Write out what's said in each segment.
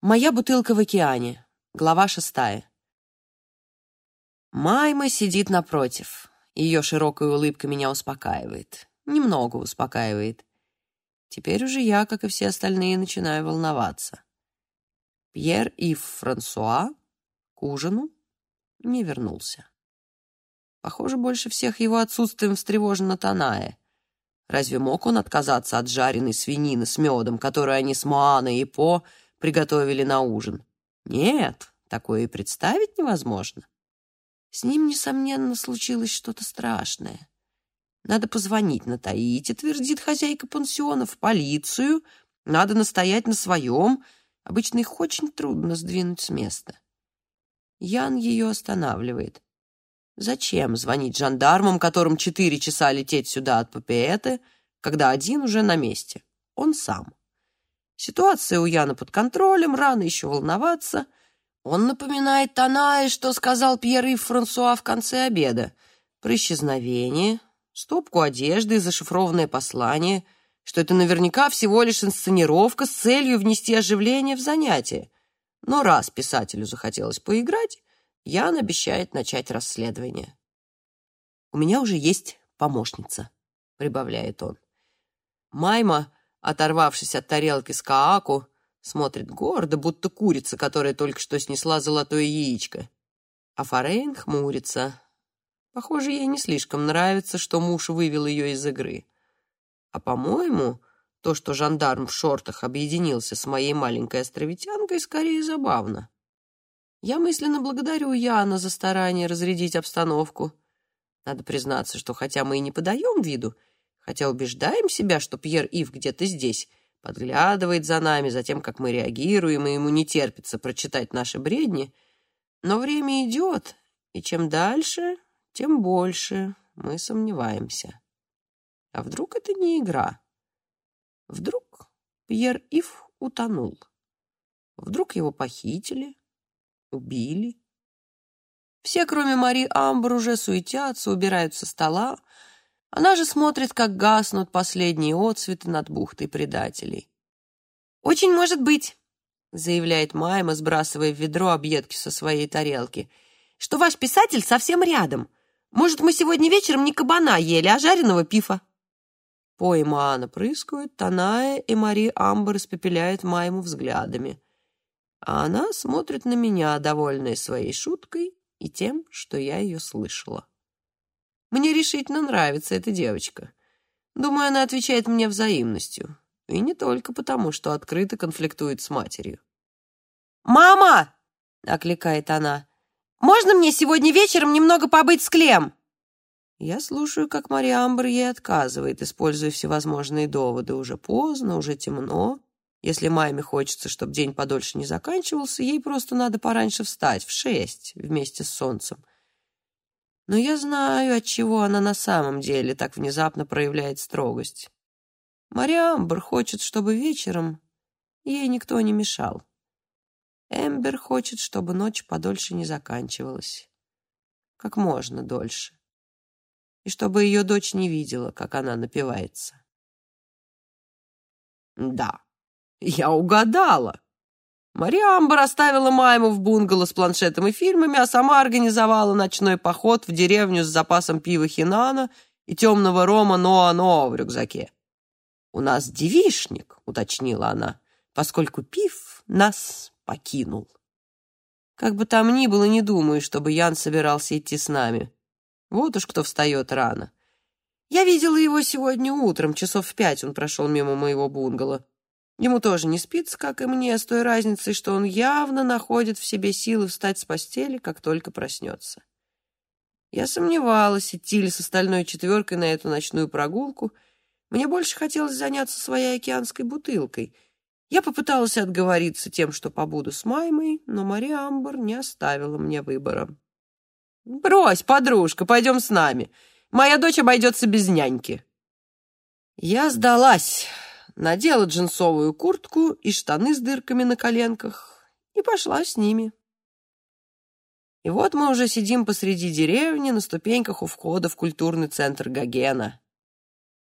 Моя бутылка в океане. Глава шестая. Майма сидит напротив. Ее широкая улыбка меня успокаивает. Немного успокаивает. Теперь уже я, как и все остальные, начинаю волноваться. Пьер Ив Франсуа к ужину не вернулся. Похоже, больше всех его отсутствием встревожена Таная. Разве мог он отказаться от жареной свинины с медом, которую они с Моаной и По приготовили на ужин. Нет, такое и представить невозможно. С ним, несомненно, случилось что-то страшное. Надо позвонить на Таити, твердит хозяйка пансиона, в полицию. Надо настоять на своем. Обычно их очень трудно сдвинуть с места. Ян ее останавливает. Зачем звонить жандармам, которым четыре часа лететь сюда от Папиэты, когда один уже на месте? Он сам. Ситуация у Яна под контролем, рано еще волноваться. Он напоминает Танае, что сказал Пьер и Франсуа в конце обеда. Про исчезновение, стопку одежды и зашифрованное послание, что это наверняка всего лишь инсценировка с целью внести оживление в занятие. Но раз писателю захотелось поиграть, Ян обещает начать расследование. «У меня уже есть помощница», — прибавляет он. Майма оторвавшись от тарелки с кааку, смотрит гордо, будто курица, которая только что снесла золотое яичко. А Форейн хмурится. Похоже, ей не слишком нравится, что муж вывел ее из игры. А, по-моему, то, что жандарм в шортах объединился с моей маленькой островитянкой, скорее забавно. Я мысленно благодарю Яна за старание разрядить обстановку. Надо признаться, что хотя мы и не подаем виду, хотя убеждаем себя, что Пьер Ив где-то здесь, подглядывает за нами, за тем, как мы реагируем, и ему не терпится прочитать наши бредни. Но время идет, и чем дальше, тем больше мы сомневаемся. А вдруг это не игра? Вдруг Пьер Ив утонул? Вдруг его похитили, убили? Все, кроме Мари Амбр, уже суетятся, убирают со стола, она же смотрит, как гаснут последние отцветы над бухтой предателей. «Очень может быть», — заявляет Майма, сбрасывая в ведро объедки со своей тарелки, «что ваш писатель совсем рядом. Может, мы сегодня вечером не кабана ели, а жареного пифа?» По и Маана прыскают, Таная и Мари Амбер испепеляют Майму взглядами. А она смотрит на меня, довольная своей шуткой и тем, что я ее слышала. Мне решительно нравится эта девочка. Думаю, она отвечает мне взаимностью. И не только потому, что открыто конфликтует с матерью. «Мама!» — окликает она. «Можно мне сегодня вечером немного побыть с Клем?» Я слушаю, как Мария Амбр ей отказывает, используя всевозможные доводы. Уже поздно, уже темно. Если маме хочется, чтобы день подольше не заканчивался, ей просто надо пораньше встать, в шесть, вместе с солнцем но я знаю, от чего она на самом деле так внезапно проявляет строгость. Мария Амбер хочет, чтобы вечером ей никто не мешал. Эмбер хочет, чтобы ночь подольше не заканчивалась. Как можно дольше. И чтобы ее дочь не видела, как она напивается. Да, я угадала. Мария Амбар оставила Майму в бунгало с планшетом и фильмами, а сама организовала ночной поход в деревню с запасом пива Хинана и темного рома Ноа-Ноа в рюкзаке. «У нас девишник», — уточнила она, «поскольку пив нас покинул». Как бы там ни было, не думаю, чтобы Ян собирался идти с нами. Вот уж кто встает рано. Я видела его сегодня утром, часов в пять он прошел мимо моего бунгало. Ему тоже не спится, как и мне, с той разницей, что он явно находит в себе силы встать с постели, как только проснется. Я сомневалась, идти ли с остальной четверкой на эту ночную прогулку. Мне больше хотелось заняться своей океанской бутылкой. Я попыталась отговориться тем, что побуду с Маймой, но Мария Амбер не оставила мне выбора. «Брось, подружка, пойдем с нами. Моя дочь обойдется без няньки». Я сдалась надела джинсовую куртку и штаны с дырками на коленках и пошла с ними. И вот мы уже сидим посреди деревни на ступеньках у входа в культурный центр Гогена.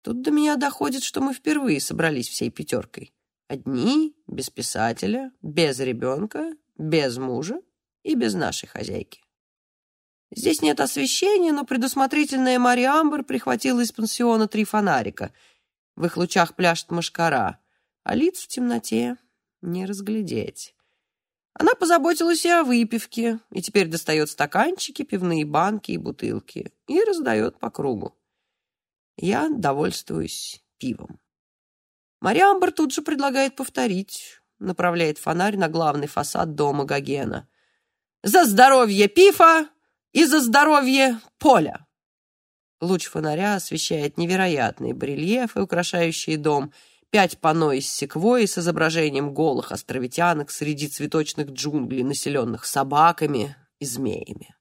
Тут до меня доходит, что мы впервые собрались всей пятеркой. Одни, без писателя, без ребенка, без мужа и без нашей хозяйки. Здесь нет освещения, но предусмотрительная Мария Амбер прихватила из пансиона три фонарика. В их лучах пляшет мошкара, а лиц в темноте не разглядеть. Она позаботилась и о выпивке, и теперь достает стаканчики, пивные банки и бутылки и раздает по кругу. Я довольствуюсь пивом. Мария Амбер тут же предлагает повторить, направляет фонарь на главный фасад дома Гогена. «За здоровье Пифа и за здоровье Поля!» Луч фонаря освещает невероятные барельефы, украшающие дом, пять панно из секвои с изображением голых островитянок среди цветочных джунглей, населенных собаками и змеями.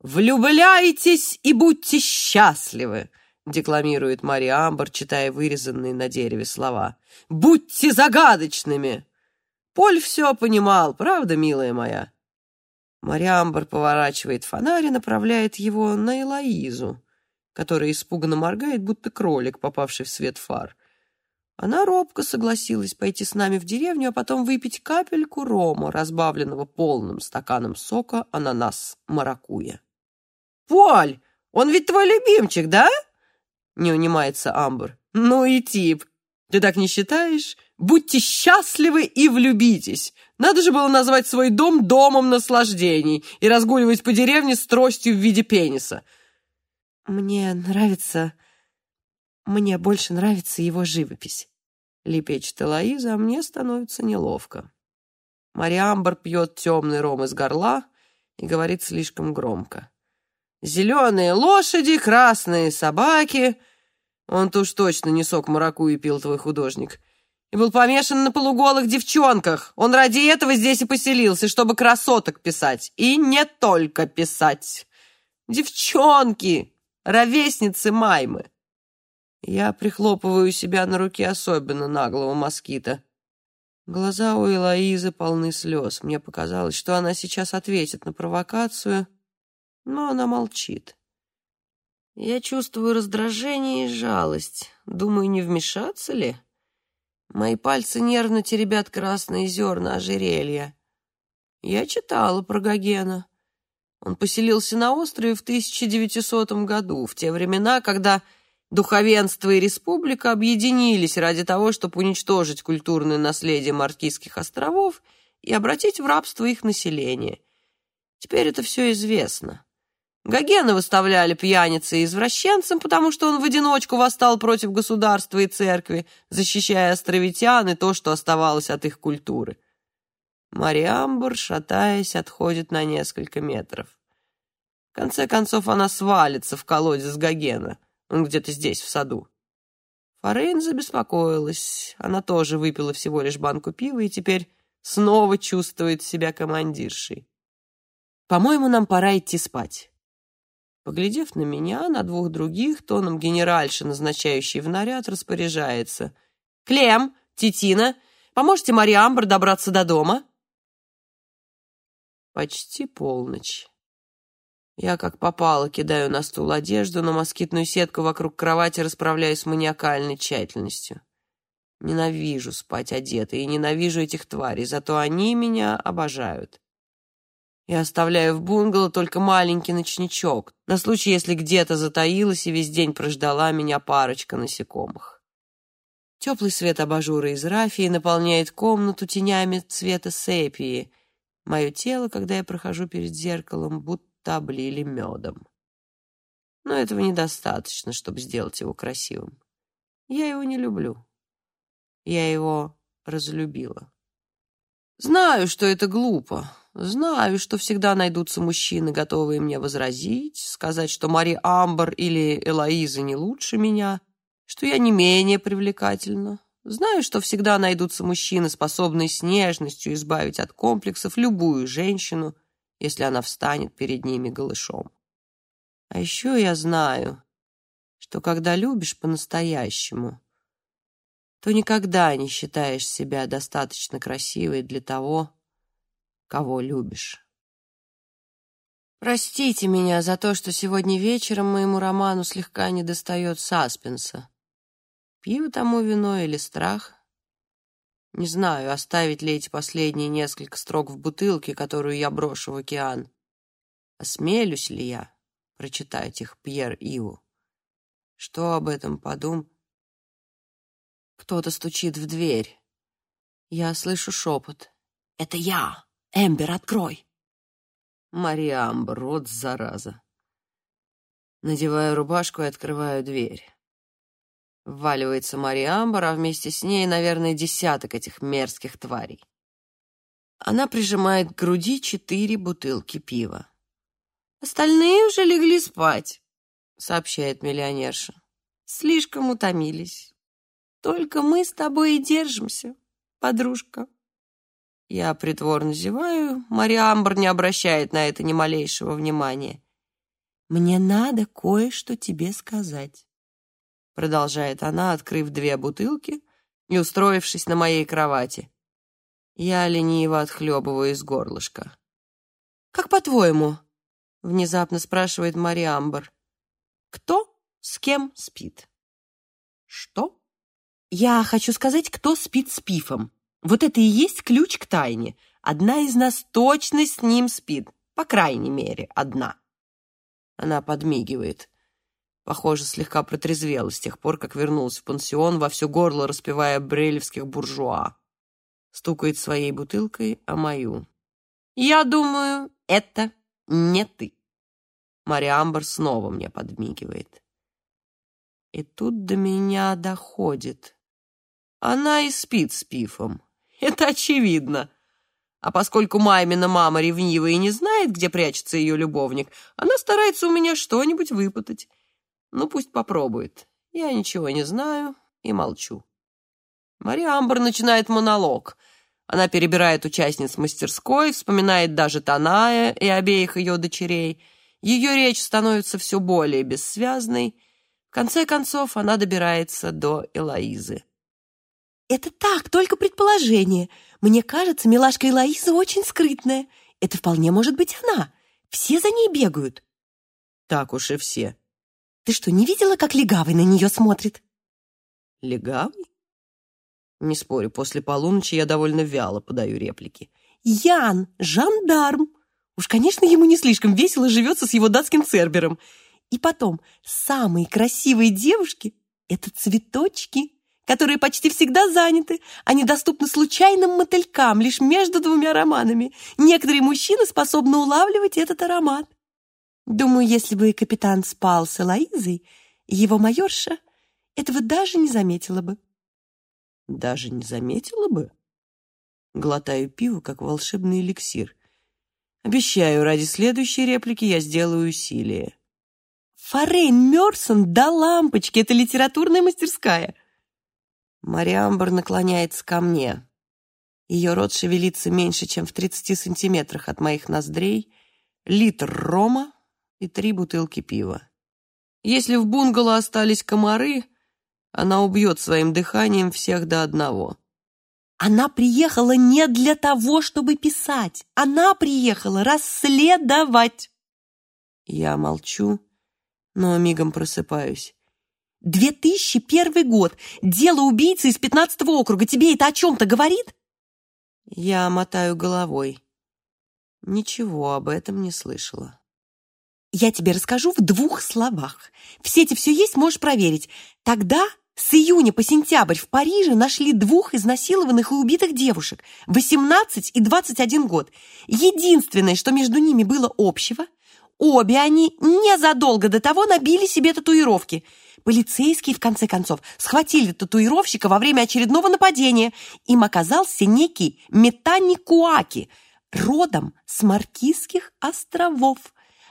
«Влюбляйтесь и будьте счастливы!» декламирует Мария Амбар, читая вырезанные на дереве слова. «Будьте загадочными!» Поль все понимал, правда, милая моя? Мария Амбар поворачивает фонарь и направляет его на Элоизу, которая испуганно моргает, будто кролик, попавший в свет фар. Она робко согласилась пойти с нами в деревню, а потом выпить капельку рома, разбавленного полным стаканом сока ананас-маракуя. «Поль, он ведь твой любимчик, да?» Не унимается Амбр. «Ну и тип. Ты так не считаешь? Будьте счастливы и влюбитесь. Надо же было назвать свой дом домом наслаждений и разгуливать по деревне с тростью в виде пениса». «Мне нравится... Мне больше нравится его живопись», — лепечет Элоиза, а мне становится неловко. Мариамбар пьет темный ром из горла и говорит слишком громко. «Зеленые лошади, красные собаки...» Он-то уж точно не сок маракуйи пил твой художник. И был помешан на полуголых девчонках. Он ради этого здесь и поселился, чтобы красоток писать. И не только писать. Девчонки, ровесницы Маймы. Я прихлопываю себя на руке особенно наглого москита. Глаза у Элоизы полны слез. Мне показалось, что она сейчас ответит на провокацию, но она молчит. Я чувствую раздражение и жалость. Думаю, не вмешаться ли? Мои пальцы нервно теребят красные зерна ожерелья. Я читала про Гогена. Он поселился на острове в 1900 году, в те времена, когда духовенство и республика объединились ради того, чтобы уничтожить культурное наследие Маркизских островов и обратить в рабство их население. Теперь это все известно. Гогена выставляли пьяницей и извращенцем, потому что он в одиночку восстал против государства и церкви, защищая островитян и то, что оставалось от их культуры. Мариамбур, шатаясь, отходит на несколько метров. В конце концов, она свалится в колодец Гогена. Он где-то здесь, в саду. Форейн забеспокоилась. Она тоже выпила всего лишь банку пива и теперь снова чувствует себя командиршей. «По-моему, нам пора идти спать». Поглядев на меня, на двух других, тоном генеральши, назначающий в наряд, распоряжается. «Клем, Титина, поможете Марии Амбр добраться до дома?» Почти полночь. Я как попало кидаю на стул одежду, но москитную сетку вокруг кровати расправляю с маниакальной тщательностью. Ненавижу спать одетой и ненавижу этих тварей, зато они меня обожают. Я оставляю в бунгало только маленький ночничок, на случай, если где-то затаилась и весь день прождала меня парочка насекомых. Теплый свет абажура из рафии наполняет комнату тенями цвета сепии. Мое тело, когда я прохожу перед зеркалом, будто облили медом. Но этого недостаточно, чтобы сделать его красивым. Я его не люблю. Я его разлюбила. Знаю, что это глупо, Знаю, что всегда найдутся мужчины, готовые мне возразить, сказать, что Мари Амбер или Элоиза не лучше меня, что я не менее привлекательна. Знаю, что всегда найдутся мужчины, способные с нежностью избавить от комплексов любую женщину, если она встанет перед ними голышом. А еще я знаю, что когда любишь по-настоящему, то никогда не считаешь себя достаточно красивой для того, кого любишь. Простите меня за то, что сегодня вечером моему роману слегка недостает саспенса. Пиво тому вино или страх? Не знаю, оставить ли эти последние несколько строк в бутылке, которую я брошу в океан. Осмелюсь ли я прочитать их Пьер Иву? Что об этом подум? Кто-то стучит в дверь. Я слышу шепот. «Это я! Эмбер, открой!» Мария Амбер, зараза. Надеваю рубашку и открываю дверь. Вваливается Мария Амбер, а вместе с ней, наверное, десяток этих мерзких тварей. Она прижимает к груди четыре бутылки пива. «Остальные уже легли спать», — сообщает миллионерша. «Слишком утомились. Только мы с тобой и держимся, подружка». Я притворно зеваю, Мария Амбер не обращает на это ни малейшего внимания. «Мне надо кое-что тебе сказать» продолжает она, открыв две бутылки и устроившись на моей кровати. Я лениво отхлебываю из горлышка. «Как по-твоему?» — внезапно спрашивает Мари Амбер. «Кто с кем спит?» «Что?» «Я хочу сказать, кто спит с Пифом. Вот это и есть ключ к тайне. Одна из нас точно с ним спит. По крайней мере, одна». Она подмигивает. Похоже, слегка протрезвела с тех пор, как вернулась в пансион, во все горло распевая брелевских буржуа. Стукает своей бутылкой о мою. «Я думаю, это не ты». Мария Амбер снова мне подмигивает. И тут до меня доходит. Она и спит с Пифом. Это очевидно. А поскольку мамина мама ревнива и не знает, где прячется ее любовник, она старается у меня что-нибудь выпытать. Ну, пусть попробует. Я ничего не знаю и молчу. Мария Амбер начинает монолог. Она перебирает участниц мастерской, вспоминает даже Таная и обеих ее дочерей. Ее речь становится все более бессвязной. В конце концов, она добирается до Элоизы. «Это так, только предположение. Мне кажется, милашка Элоиза очень скрытная. Это вполне может быть она. Все за ней бегают». «Так уж и все. Ты что, не видела, как легавый на нее смотрит?» «Легавый?» Не спорю, после полуночи я довольно вяло подаю реплики. «Ян, жандарм! Уж, конечно, ему не слишком весело живется с его датским цербером. И потом, самые красивые девушки — это цветочки, которые почти всегда заняты. Они доступны случайным мотылькам лишь между двумя романами. Некоторые мужчины способны улавливать этот аромат. Думаю, если бы капитан спал с Элоизой, его майорша этого даже не заметила бы. Даже не заметила бы? Глотаю пиво, как волшебный эликсир. Обещаю, ради следующей реплики я сделаю усилие. Форейн Мёрсон до лампочки, это литературная мастерская. Мариамбр наклоняется ко мне. Ее рот шевелится меньше, чем в 30 сантиметрах от моих ноздрей. Литр рома, и три бутылки пива. Если в бунгало остались комары, она убьет своим дыханием всех до одного. Она приехала не для того, чтобы писать. Она приехала расследовать. Я молчу, но мигом просыпаюсь. «Две тысячи первый год. Дело убийцы из пятнадцатого округа. Тебе это о чем-то говорит?» Я мотаю головой. Ничего об этом не слышала. Я тебе расскажу в двух словах. В сети все есть, можешь проверить. Тогда с июня по сентябрь в Париже нашли двух изнасилованных и убитых девушек, 18 и 21 год. Единственное, что между ними было общего, обе они незадолго до того набили себе татуировки. Полицейские, в конце концов, схватили татуировщика во время очередного нападения. Им оказался некий Метани Куаки, родом с Маркизских островов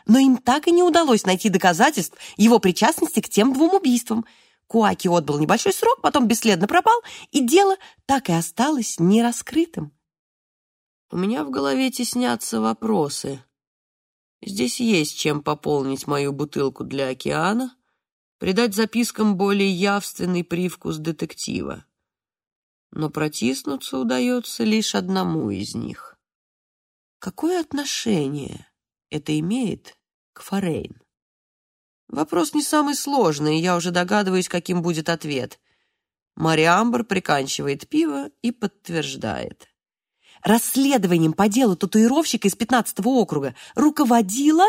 но им так и не удалось найти доказательств его причастности к тем двум убийствам. Куаки отбыл небольшой срок, потом бесследно пропал, и дело так и осталось нераскрытым. У меня в голове теснятся вопросы. Здесь есть чем пополнить мою бутылку для океана, придать запискам более явственный привкус детектива. Но протиснуться удается лишь одному из них. Какое отношение это имеет к Форейн? Вопрос не самый сложный, я уже догадываюсь, каким будет ответ. Мариамбр приканчивает пиво и подтверждает. Расследованием по делу татуировщика из 15-го округа руководила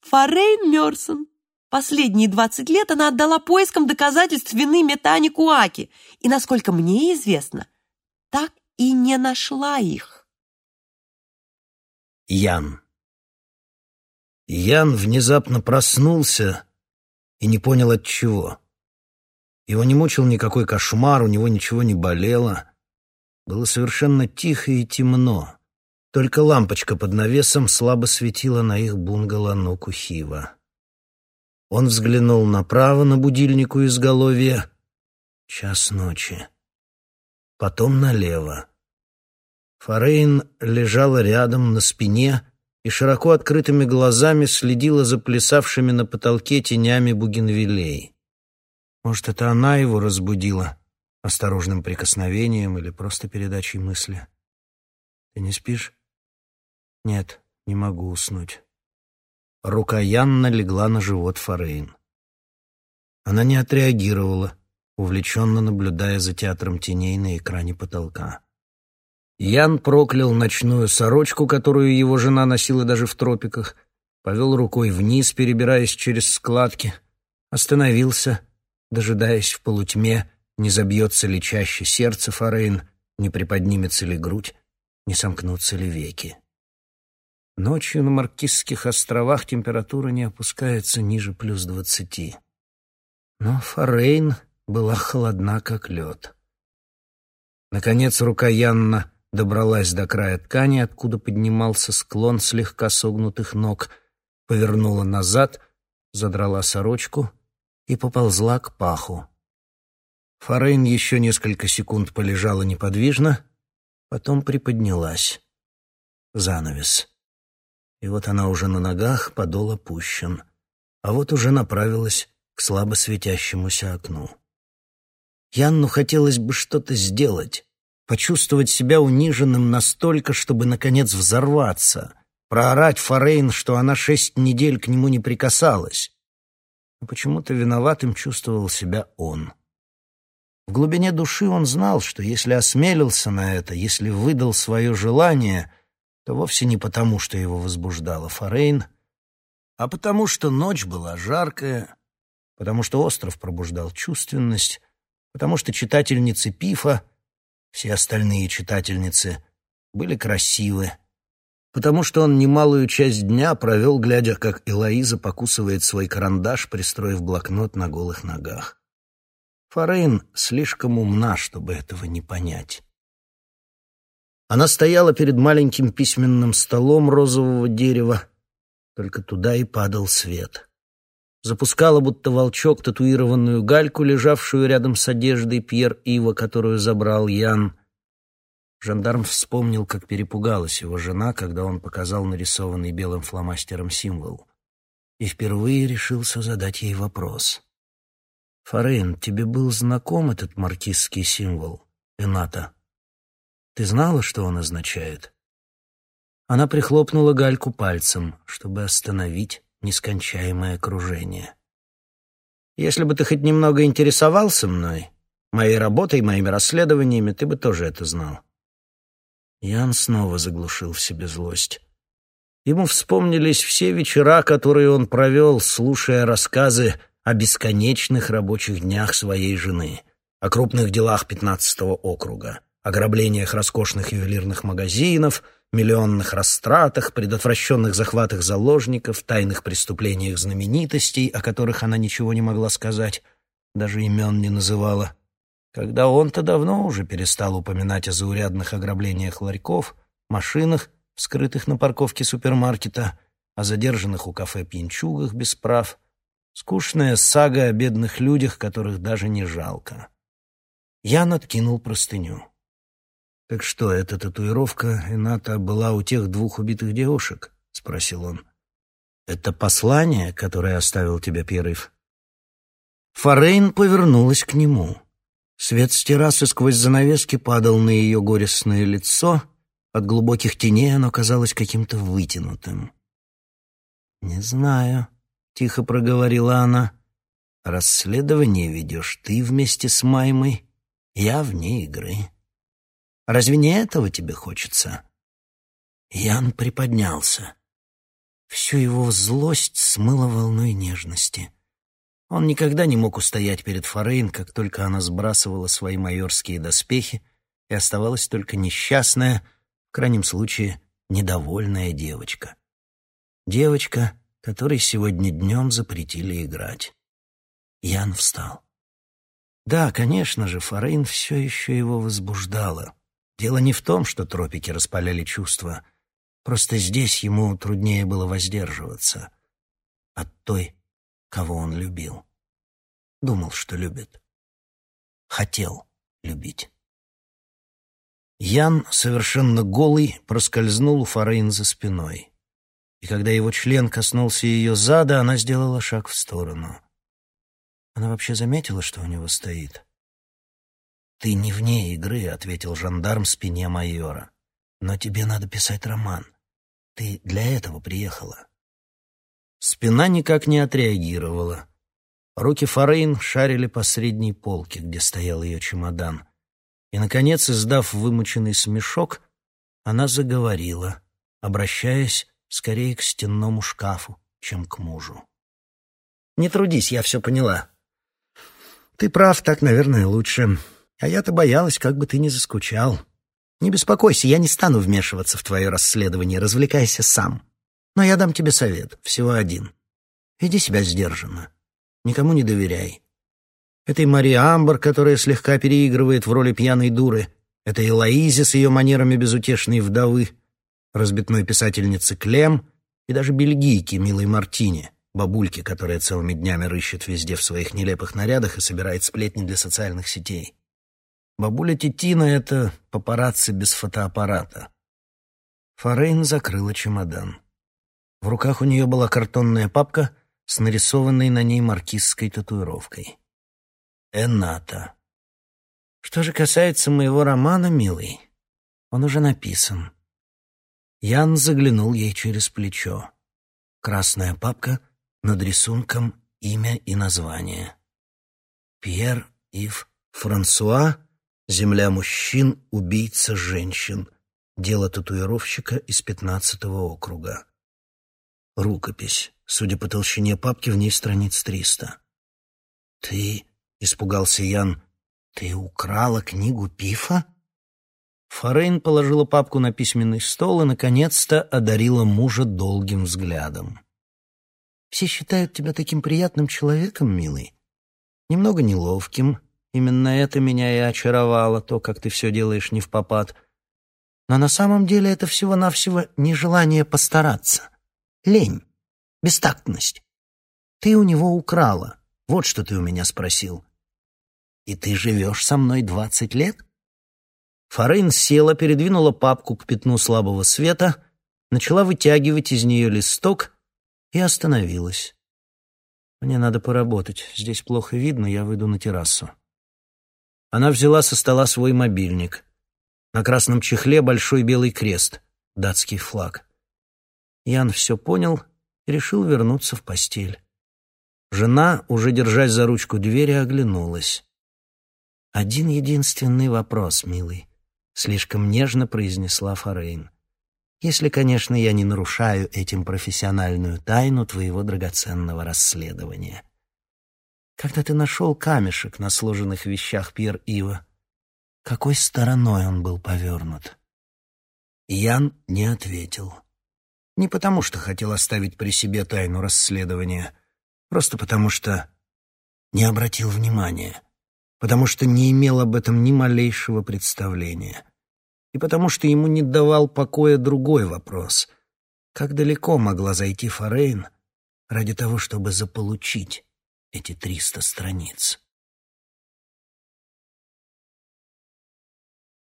Форейн Мёрсон. Последние 20 лет она отдала поискам доказательств вины Метани Куаки, и, насколько мне известно, так и не нашла их. Ян. Ян внезапно проснулся и не понял от чего. Его не мучил никакой кошмар, у него ничего не болело. Было совершенно тихо и темно. Только лампочка под навесом слабо светила на их бунгало Нокухива. Он взглянул направо на будильнику изголовья. Час ночи. Потом налево. Форейн лежала рядом на спине и широко открытыми глазами следила за плясавшими на потолке тенями бугенвилей. Может, это она его разбудила осторожным прикосновением или просто передачей мысли. «Ты не спишь?» «Нет, не могу уснуть». Рука Янна легла на живот Форейн. Она не отреагировала, увлеченно наблюдая за театром теней на экране потолка. Ян проклял ночную сорочку, которую его жена носила даже в тропиках, повел рукой вниз, перебираясь через складки, остановился, дожидаясь в полутьме, не забьется ли чаще сердце Форейн, не приподнимется ли грудь, не сомкнутся ли веки. Ночью на Маркизских островах температура не опускается ниже плюс двадцати. Но Форейн была холодна, как лед. Наконец рука Янна добралась до края ткани, откуда поднимался склон слегка согнутых ног, повернула назад, задрала сорочку и поползла к паху. Форейн еще несколько секунд полежала неподвижно, потом приподнялась. Занавес. И вот она уже на ногах, подол опущен, а вот уже направилась к слабо светящемуся окну. Янну хотелось бы что-то сделать, почувствовать себя униженным настолько, чтобы, наконец, взорваться, проорать Форейн, что она шесть недель к нему не прикасалась. Но почему-то виноватым чувствовал себя он. В глубине души он знал, что если осмелился на это, если выдал свое желание, то вовсе не потому, что его возбуждала Форейн, а потому что ночь была жаркая, потому что остров пробуждал чувственность, потому что читательницы Пифа — все остальные читательницы были красивы, потому что он немалую часть дня провел, глядя, как Элоиза покусывает свой карандаш, пристроив блокнот на голых ногах. Форейн слишком умна, чтобы этого не понять. Она стояла перед маленьким письменным столом розового дерева, только туда и падал свет запускала будто волчок татуированную гальку, лежавшую рядом с одеждой Пьер Ива, которую забрал Ян. Жандарм вспомнил, как перепугалась его жена, когда он показал нарисованный белым фломастером символ. И впервые решился задать ей вопрос. «Форейн, тебе был знаком этот маркизский символ, Эната? Ты знала, что он означает?» Она прихлопнула гальку пальцем, чтобы остановить нескончаемое кружение. Если бы ты хоть немного интересовался мной, моей работой, моими расследованиями, ты бы тоже это знал. Ян снова заглушил в себе злость. Ему вспомнились все вечера, которые он провел, слушая рассказы о бесконечных рабочих днях своей жены, о крупных делах пятнадцатого округа, ограблениях роскошных ювелирных магазинов — миллионных растратах, предотвращенных захватах заложников, тайных преступлениях знаменитостей, о которых она ничего не могла сказать, даже имен не называла. Когда он-то давно уже перестал упоминать о заурядных ограблениях ларьков, машинах, скрытых на парковке супермаркета, о задержанных у кафе пьянчугах без прав. Скучная сага о бедных людях, которых даже не жалко. Я надкинул простыню. «Так что, эта татуировка Эната была у тех двух убитых девушек?» — спросил он. «Это послание, которое оставил тебе Пьерыв?» Форейн повернулась к нему. Свет с террасы сквозь занавески падал на ее горестное лицо. От глубоких теней оно казалось каким-то вытянутым. «Не знаю», — тихо проговорила она. «Расследование ведешь ты вместе с Маймой Я вне игры. Разве не этого тебе хочется?» Ян приподнялся. Всю его злость смыла волной нежности. Он никогда не мог устоять перед Форейн, как только она сбрасывала свои майорские доспехи, и оставалась только несчастная, в крайнем случае, недовольная девочка. Девочка, которой сегодня днем запретили играть. Ян встал. Да, конечно же, Форейн все еще его возбуждала. Дело не в том, что тропики распаляли чувства. Просто здесь ему труднее было воздерживаться от той, кого он любил. Думал, что любит. Хотел любить. Ян, совершенно голый, проскользнул у Форейн за спиной. И когда его член коснулся ее зада, она сделала шаг в сторону. Она вообще заметила, что у него стоит. «Ты не вне игры», — ответил жандарм спине майора. «Но тебе надо писать роман. Ты для этого приехала». Спина никак не отреагировала. Руки Форейн шарили по средней полке, где стоял ее чемодан. И, наконец, издав вымученный смешок, она заговорила, обращаясь скорее к стенному шкафу, чем к мужу. «Не трудись, я все поняла. Ты прав, так, наверное, лучше. А я-то боялась, как бы ты не заскучал. Не беспокойся, я не стану вмешиваться в твое расследование, развлекайся сам. Но я дам тебе совет, всего один. Веди себя сдержанно. Никому не доверяй. Этой Марии Амбар, которая слегка переигрывает в роли пьяной дуры, этой Элоизе с ее манерами безутешной вдовы, разбитной писательницы Клем и даже бельгийки, милой Мартине, бабульки, которая целыми днями рыщет везде в своих нелепых нарядах и собирает сплетни для социальных сетей. Бабуля Титина — это папарацци без фотоаппарата. Форейн закрыла чемодан. В руках у нее была картонная папка с нарисованной на ней маркизской татуировкой. Эната. Что же касается моего романа, милый, он уже написан. Ян заглянул ей через плечо. Красная папка над рисунком имя и название. Пьер Ив Франсуа, земля мужчин, убийца женщин. Дело татуировщика из пятнадцатого округа. Рукопись. Судя по толщине папки, в ней страниц триста. «Ты...» — испугался Ян. «Ты украла книгу Пифа?» Форейн положила папку на письменный стол и, наконец-то, одарила мужа долгим взглядом. «Все считают тебя таким приятным человеком, милый. Немного неловким. Именно это меня и очаровало, то, как ты все делаешь не в попад. Но на самом деле это всего-навсего нежелание постараться. Лень, бестактность. Ты у него украла. Вот что ты у меня спросил. И ты живешь со мной двадцать лет? Форейн села, передвинула папку к пятну слабого света, начала вытягивать из нее листок и остановилась. Мне надо поработать. Здесь плохо видно, я выйду на террасу. Она взяла со стола свой мобильник. На красном чехле большой белый крест, датский флаг. Ян все понял и решил вернуться в постель. Жена, уже держась за ручку двери, оглянулась. «Один единственный вопрос, милый», — слишком нежно произнесла Форейн. «Если, конечно, я не нарушаю этим профессиональную тайну твоего драгоценного расследования. Когда ты нашел камешек на сложенных вещах Пьер Ива, какой стороной он был повернут?» Ян не ответил. Не потому, что хотел оставить при себе тайну расследования, просто потому что не обратил внимания, потому что не имел об этом ни малейшего представления, и потому что ему не давал покоя другой вопрос. Как далеко могла зайти Форейн ради того, чтобы заполучить эти триста страниц?